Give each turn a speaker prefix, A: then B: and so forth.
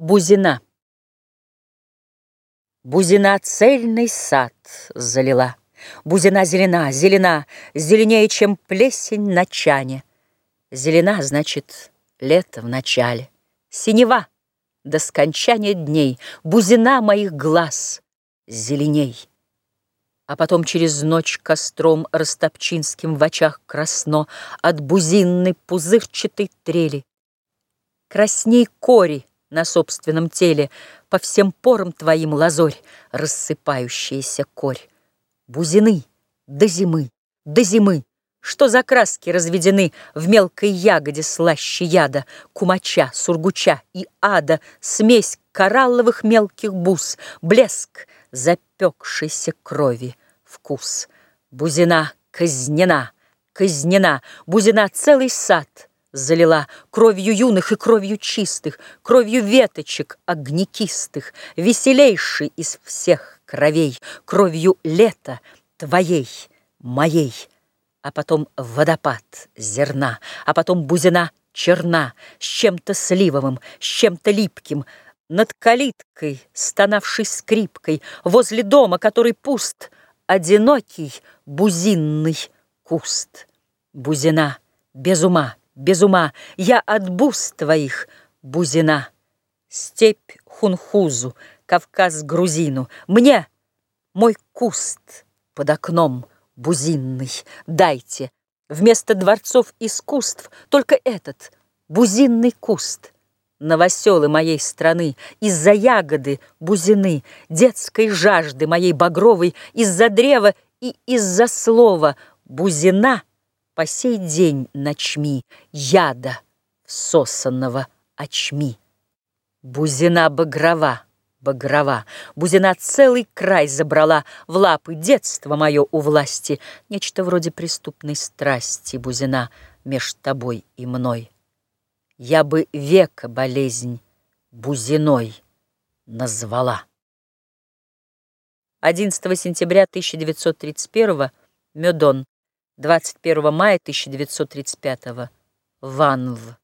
A: Бузина Бузина цельный сад залила. Бузина зелена, зелена, зеленее, чем плесень на чане. Зелена, значит, лето в начале. Синева до скончания дней, Бузина моих глаз зеленей. А потом через ночь костром Ростопчинским в очах красно От бузинной пузырчатой трели. Красней кори на собственном теле, По всем порам твоим лазорь, рассыпающаяся корь. Бузины до зимы, до зимы, Что за краски разведены В мелкой ягоде слаще яда, Кумача, сургуча и ада, Смесь коралловых мелких бус, Блеск запекшейся крови, вкус. Бузина казнена, казнена, Бузина целый сад — залила Кровью юных и кровью чистых, Кровью веточек огнекистых, Веселейший из всех кровей, Кровью лета твоей, моей. А потом водопад зерна, А потом бузина черна, С чем-то сливовым, с чем-то липким, Над калиткой, стонавшей скрипкой, Возле дома, который пуст, Одинокий бузинный куст. Бузина без ума, без ума, я от бус твоих бузина. Степь хунхузу, Кавказ грузину, мне мой куст под окном бузинный дайте. Вместо дворцов искусств только этот бузинный куст. Новоселы моей страны, из-за ягоды бузины, детской жажды моей багровой, из-за древа и из-за слова бузина — по сей день ночми яда всосанного очми. Бузина багрова, багрова, Бузина целый край забрала В лапы детство мое у власти, Нечто вроде преступной страсти, Бузина, меж тобой и мной. Я бы века болезнь Бузиной назвала. 11 сентября 1931 Медон 21 мая 1935 Ванв.